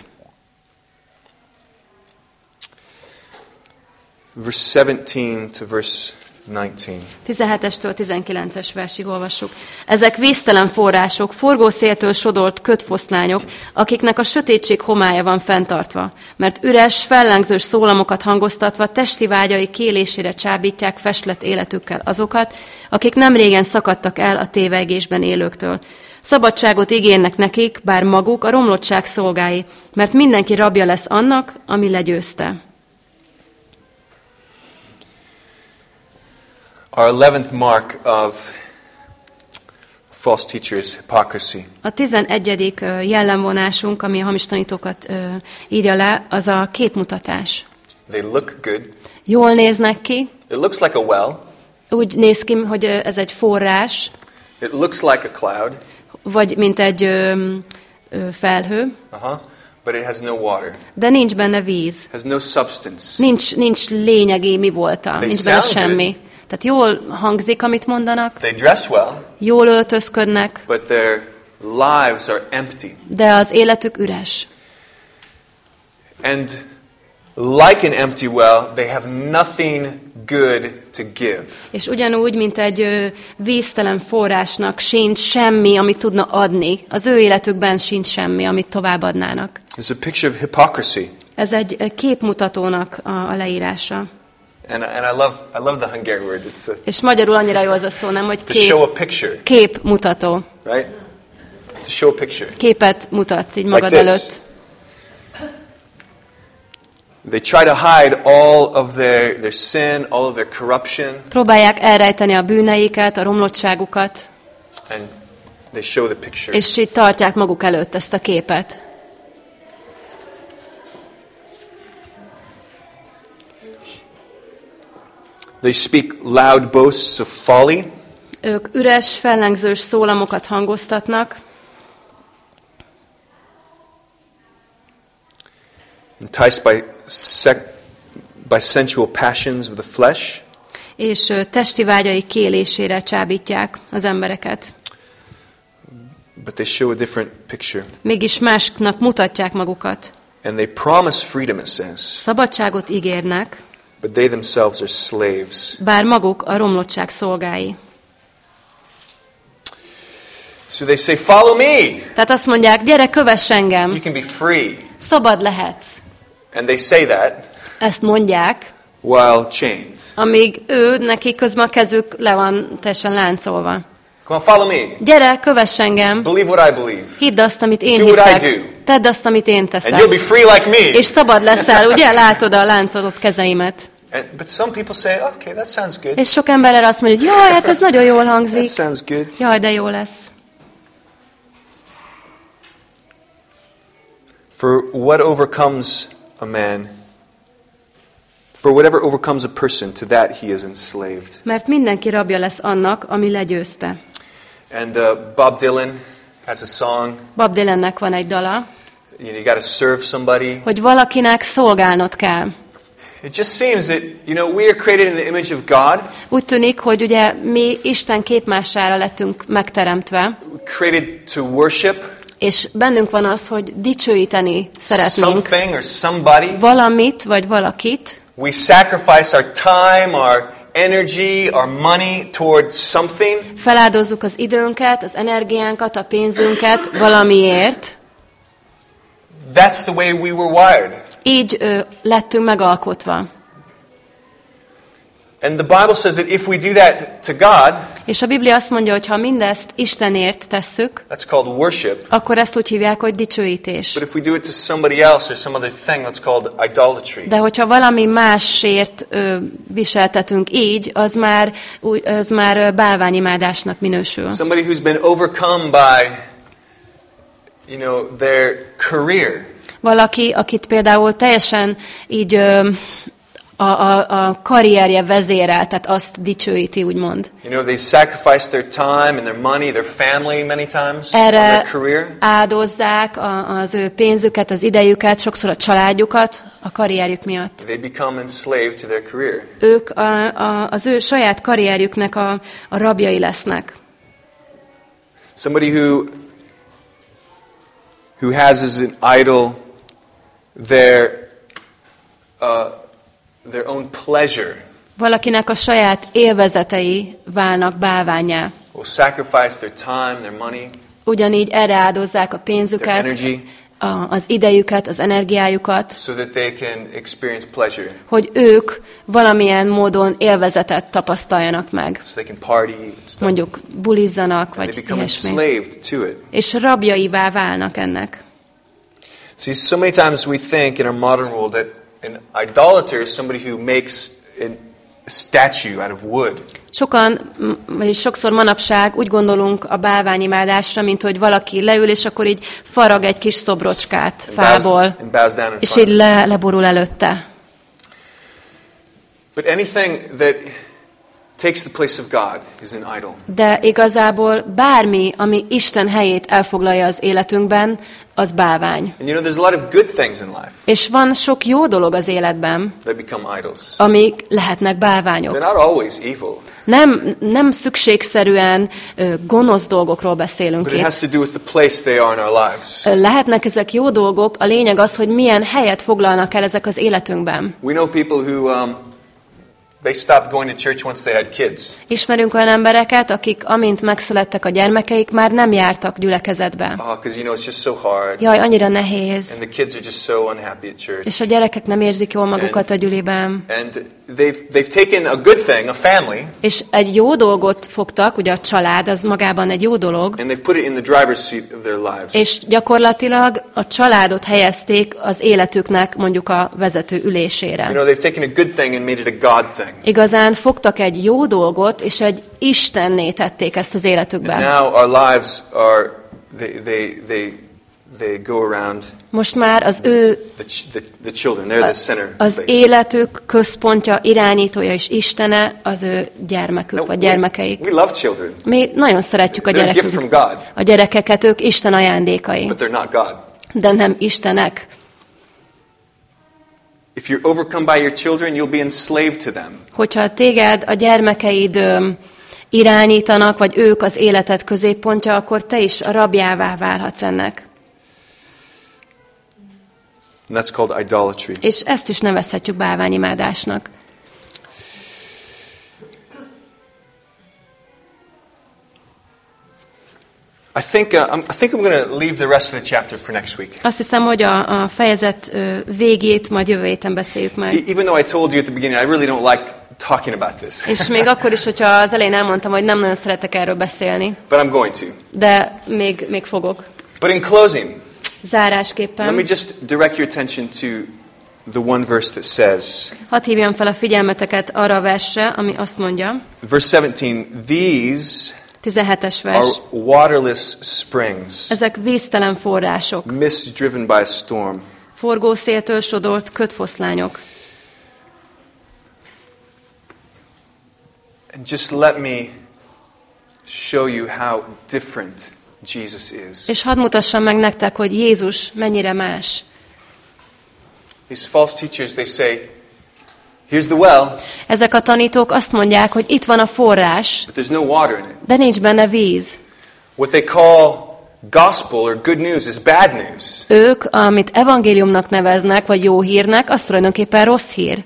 Verse 17 to verse 19. 17-estől 19-es versig olvassuk. Ezek víztelen források, forgószéltől sodort kötfoszlányok, akiknek a sötétség homája van fenntartva, mert üres, fellángzős szólamokat hangoztatva testi vágyai kélésére csábítják feslet életükkel azokat, akik nem régen szakadtak el a tévegésben élőktől. Szabadságot ígérnek nekik, bár maguk a romlottság szolgái, mert mindenki rabja lesz annak, ami legyőzte. Our 11th mark of false teachers, hypocrisy. A 11. ö, jellemvonásunk, ami a hamis tanítókat írja le, az a képmutatás. They look good. Jól néznek ki, It looks like a well. úgy néz ki, hogy ez egy forrás, It looks like a cloud. vagy mint egy ö, ö, felhő, Uh-huh. But it has no water. de nincs benne víz. Has no substance. Nincs, nincs lényegi mi volta, They nincs benne semmi. Tehát jól hangzik, amit mondanak, They dress well, jól öltözködnek, but their lives are empty. de az életük üres. And like an empty well, they have nothing good to give. És ugyanúgy, mint egy víztelen forrásnak sincs semmi, amit tudna adni, az ő életükben sincs semmi, amit továbbadnának. It's a picture of hypocrisy. Ez egy képmutatónak a, a leírása. And, and I, love, I love the Hungarian word. It's a, És magyarul annyira jó az a szó, nem, hogy to show a kép, picture, képmutató. right? To show a picture. Képet mutat így magad this. előtt. They try to hide all of their, their sin, all of their corruption, Próbálják elrejteni a bűneiket, a romlottságukat, and they show the picture. és így tartják maguk előtt ezt a képet. They speak loud boasts of folly. Ők üres, fellengzős szólamokat hangoztatnak, enticed by, by sensual passions of the flesh. és testi vágyai kélésére csábítják az embereket. But they show a different picture. Mégis másnak mutatják magukat. And they promise freedom, it says, Szabadságot ígérnek, but they themselves are slaves. bár maguk a romlottság szolgái. So they say, Follow me. Tehát azt mondják, gyere, kövess You engem, can be free. szabad lehetsz. And they say that Ezt mondják, while chained. amíg ő, neki közben a kezük le van teljesen láncolva. Come on, follow me. Gyere, kövess engem, Believe what I believe. hidd azt, amit én Do what I hiszek, do. tedd azt, amit én And you'll teszek. be free like me. És szabad leszel, ugye? Látod a láncolott kezeimet. And, but some people say, okay, that sounds good. És sok ember erre azt mondja, hogy jaj, hát ez nagyon jól That hangzik. sounds good. Jaj, de jó lesz. For what overcomes a man, for whatever overcomes a person, to that he is enslaved. Mert mindenki rabja lesz annak, ami legyőzte. And uh, Bob Dylan has a song. Bob Dylannek van egy dala, You, know, you got to serve somebody. hogy valakinek szolgálnod kell. It just seems that you know we are created in the image of God, Úgy tűnik, hogy ugye mi Isten képmására lettünk megteremtve, created to worship és bennünk van az, hogy dicsőíteni szeretnénk something or somebody. valamit vagy valakit, We sacrifice our time, our energy, our money towards something, Feláldozzuk az időnket, az energiánkat, a pénzünket valamiért. that's the way we were wired. Így ö, lettünk megalkotva. And the Bible says that if we do that to God, És a Biblia azt mondja, hogy ha mindezt Istenért tesszük, that's called worship. akkor ezt úgy hívják, hogy dicsőítés. But if we do it to somebody else or some other thing, that's called idolatry. De hogyha valami másért ö, viseltetünk így, az már, az már bálványimádásnak minősül. Somebody who's been overcome by, you know, their career. Valaki, akit például teljesen így ö, a, a, a karrierje vezérel, tehát azt dicsőíti, úgymond. You know, they sacrifice their time and their money, their family many times on Erre their career. áldozzák a, az ő pénzüket, az idejüket, sokszor a családjukat a karrierjük miatt. They become enslaved to their career. Ők a, a, az ő saját karrierjüknek a, a rabjai lesznek. Somebody who who has as an idol their uh, their own pleasure Valakinek a saját élvezetei válnak bálványá. will sacrifice their time, their money, Ugyanígy erre áldozzák a pénzüket, energy, a, az idejüket, az energiájukat, so that they can experience pleasure, hogy ők valamilyen módon élvezetet tapasztaljanak meg. so they can party and stuff. Mondjuk bulizzanak, vagy ilyesmi. És rabjaivá válnak ennek. See, so many times we think in our modern world that an idolater is somebody who makes a statue out of wood. Sokan, vagyis sokszor manapság úgy gondolunk a bálványimádásra, mint hogy valaki leül, és akkor így farag egy kis szobrocskát fából, és így le, leborul előtte. But anything that takes the place of God is an idol. De igazából bármi, ami Isten helyét elfoglalja az életünkben, az bálvány. And you know, there's a lot of good things in life És van sok jó dolog az életben, that become idols. amik lehetnek bálványok. They're not always evil, Nem, nem szükségszerűen ö, gonosz dolgokról beszélünk but it itt. has to do with the place they are in our lives. Lehetnek ezek jó dolgok, a lényeg az, hogy milyen helyet foglalnak el ezek az életünkben. We know people who um, they stopped going to church once they had kids. Ismerünk olyan embereket, akik amint megszülettek a gyermekeik, már nem jártak gyülekezetbe. Because you know it's just so hard, Jaj, annyira nehéz. and the kids are just so unhappy at church. És a gyerekek nem érzik jól magukat a gyüliben. And they've they've taken a good thing, a family, És egy jó dolgot fogtak, ugye a család, az magában egy jó dolog, and they've put it in the driver's seat of their lives. és gyakorlatilag a családot helyezték az életüknek mondjuk a vezető You ülésére. know, they've taken a good thing and made it a God thing. Igazán fogtak egy jó dolgot, és egy Istenné tették ezt az And életükben. now our lives are they they they they go around Most már az ő az életük központja, irányítója és Istene az ő gyermekük, vagy gyermekeik. Mi nagyon szeretjük a gyerekeket. A gyerekeket, ők Isten ajándékai, de nem Istenek. If you're overcome by your children, you'll be enslaved to them. Hogyha téged a gyermekeid irányítanak, vagy ők az életed középpontja, akkor te is a rabjává válhatsz ennek. And that's called idolatry. És ezt is nevezhetjük bálványimádásnak. I think uh, I'm, I think I'm going to leave the rest of the chapter for next week. Azt hiszem, hogy a, a fejezet ö, végét majd jövő héten beszéljük meg. even though I told you at the beginning, I really don't like talking about this, És még akkor is, hogyha az elején elmondtam, hogy nem nagyon szeretek erről beszélni, but I'm going to. de még, még fogok. But in closing, let me Zárásképpen just direct your attention to the one verse that says, hadd hívjam fel a figyelmeteket arra a versre, ami azt mondja, verse 17, these 17-es are vers, waterless springs, ezek víztelen források, mist driven by a storm. forgószéltől sodort kötfoszlányok. And just let me show you how different Jesus is. És hadd mutassam meg nektek, hogy Jézus mennyire más. These false teachers, they say, here's the well, Ezek a tanítók azt mondják, hogy itt van a forrás, but there's no water in it. de nincs benne víz. What they call gospel or good news is bad news. Ők, amit evangéliumnak neveznek, vagy jó hírnek, az tulajdonképpen rossz hír.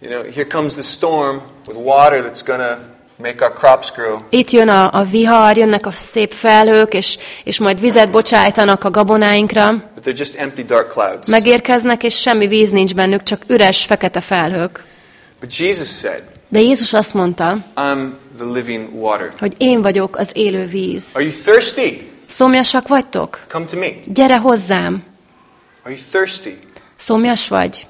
You know, here comes the storm with water that's to make our crops grow. Itt jön a, a vihar, jönnek a szép felhők, és, és majd vizet bocsájtanak a gabonáinkra. But they're just empty dark clouds. Megérkeznek, és semmi víz nincs bennük, csak üres, fekete felhők. But Jesus said, De Jézus azt mondta, I'm the living water. hogy én vagyok az élő víz. Are you thirsty? Szomjasak vagytok? Come to me. Gyere hozzám. Are you thirsty? Szomjas vagy?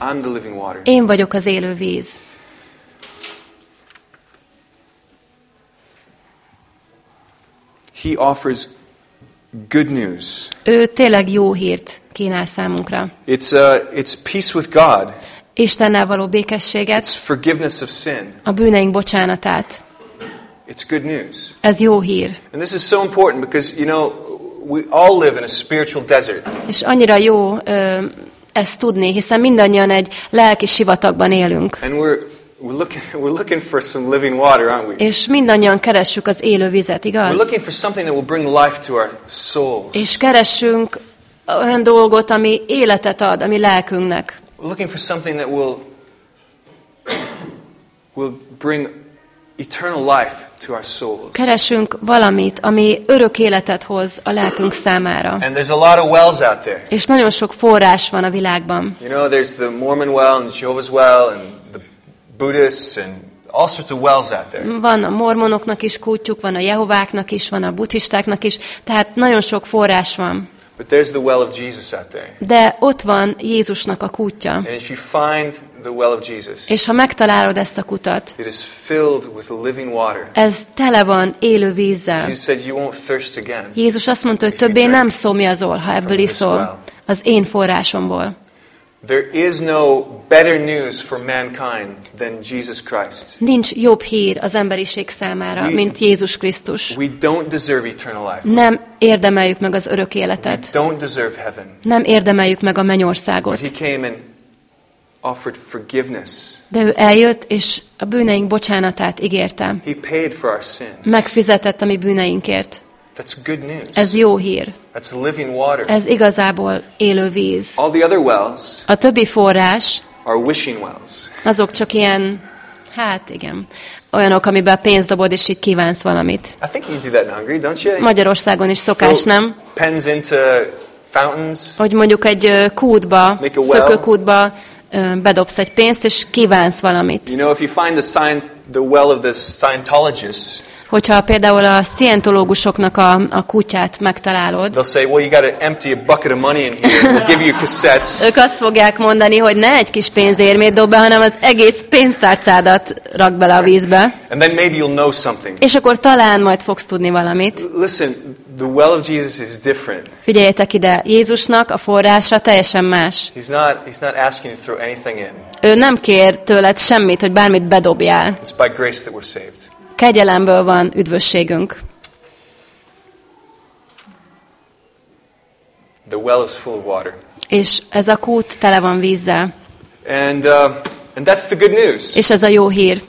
I'm the living water. Én vagyok az élő víz. He offers good news. Ő tényleg jó hírt kínál számunkra. It's, uh, it's peace with God. Istennel való békességet, It's forgiveness of sin. a bűneink bocsánatát. It's good news. Ez jó hír. And this is so important because, you know, we all live in a spiritual desert. És annyira jó ö, ezt tudni, hiszen mindannyian egy lelki sivatagban élünk. And we're, we're, looking, we're looking for some living water, aren't we? És mindannyian keressük az élő vizet, We're igaz? looking for something that will bring life to our souls. És keressünk olyan dolgot, ami életet ad a mi lelkünknek. We're looking for something that will, will bring eternal life to our souls. Keresünk valamit, ami örök életet hoz a lelkünk számára. And there's a lot of wells out there. És nagyon sok forrás van a világban. You know, there's the Mormon well and the Jehovah's well and Buddhists and all sorts of wells out there. Van a mormonoknak is kútjuk, van a jehováknak is, van a buddhistáknak is, tehát nagyon sok forrás van. But there's the well of Jesus out there. De ott van Jézusnak a kútja. And if you find the well of Jesus, És ha megtalálod ezt a kutat, it is filled with living water. ez tele van élő vízzel. Jesus said, You won't thirst again. Jézus azt mondta, hogy többé nem szomjazol, ha ebből iszol az én forrásomból. There is no better news for mankind than Jesus Christ. Nincs jobb hír az emberiség számára, mint Jézus Krisztus. We don't deserve eternal life. Nem érdemeljük meg az örök We életet. don't deserve heaven. Nem érdemeljük meg a But mennyországot. He came and offered forgiveness. De ő eljött, és a bűneink bocsánatát ígérte. He paid for our sins. Megfizetett a mi bűneinkért. That's good news. Ez jó hír. That's living water. Ez igazából élő víz. All the other wells A többi forrás, are wishing wells. azok csak ilyen, hát igen, olyanok, amiben pénzt dobod, és így kívánsz valamit. I think you do that in Hungary, don't you? Magyarországon is szokás, nem? Pens into fountains. Hogy mondjuk egy kútba, well. szökőkútba bedobsz egy pénzt, és kívánsz valamit. You know, if you find the sign, the well of the Scientologists, Hogyha például a szientológusoknak a, a kutyát megtalálod, they'll say, well, you got to empty a bucket of money in here. We'll give you cassettes. ők azt fogják mondani, hogy ne egy kis pénzérmét dob be, hanem az egész pénztárcádat rak bele a vízbe, And then maybe you'll know something. és akkor talán majd fogsz tudni valamit. Listen, the well of Jesus is different. Figyeljetek ide, Jézusnak a forrása teljesen más. He's not, he's not asking you to throw anything in. Ő nem kér tőled semmit, hogy bármit bedobjál. It's by grace that we're saved. Kegyelemből van üdvösségünk. The well is full of water. És ez a kút tele van vízzel. And, uh, and that's the good news. És ez a jó hír.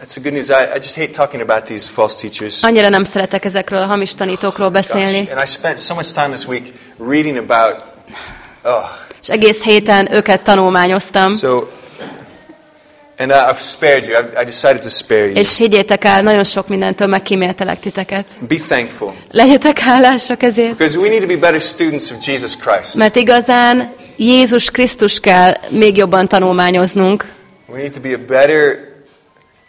That's the good news. I, I just hate talking about these false teachers. Annyira nem szeretek ezekről a hamis tanítókról beszélni. Gosh, and I spent so much time this week reading about. Oh, És egész héten őket tanulmányoztam. so. And I've spared you. I decided to spare you. És higgyétek el, nagyon sok mindentől megkíméltelek titeket. Be thankful. Legyetek hálásak ezért. Because we need to be better students of Jesus Christ. Mert igazán Jézus Krisztus kell még jobban tanulmányoznunk, We need to be a better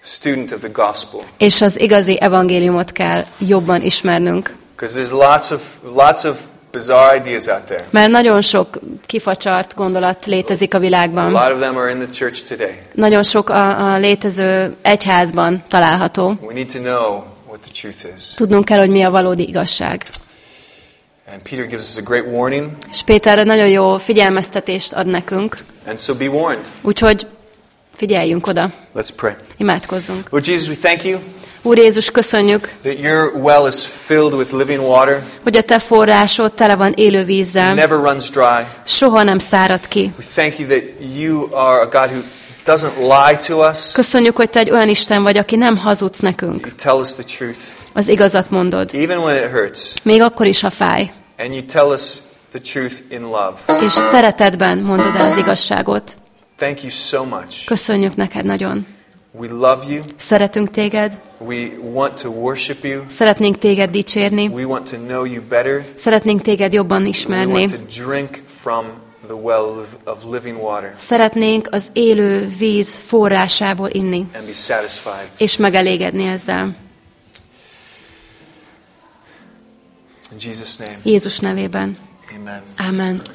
student of the gospel. és az igazi evangéliumot kell jobban ismernünk. Because there's lots of, lots of bizarre ideas out there. Mert nagyon sok kifacsart gondolat létezik a A világban. lot of them are in the church today. Nagyon sok a, a létező egyházban található. We need to know what the truth is. Tudnunk kell, hogy mi a valódi igazság. And Peter gives us a great warning. És Péter nagyon jó figyelmeztetést ad nekünk, And so be warned. úgyhogy figyeljünk oda, Let's pray. imádkozzunk. Lord Jesus, we thank you Úr Jézus, köszönjük, that your well is filled with living water, hogy a te forrásod tele van élő vízzel, never runs dry. soha nem szárad ki. We thank you that you are a God who doesn't lie to us. Köszönjük, hogy te egy olyan Isten vagy, aki nem hazudsz nekünk. You tell us the truth, Az igazat mondod. even when it hurts. Még akkor is, ha fáj. And you tell us the truth in love. És szeretetben mondod el az igazságot. Thank you so much. Köszönjük neked nagyon. We love you. Szeretünk téged, We want to worship you. szeretnénk téged dicsérni, We want to know you better. szeretnénk téged jobban We ismerni. want to drink from the well of living water Szeretnénk az élő víz forrásából inni, and be satisfied. és megelégedni ezzel. In Jesus' name, Jézus nevében. amen. Amen.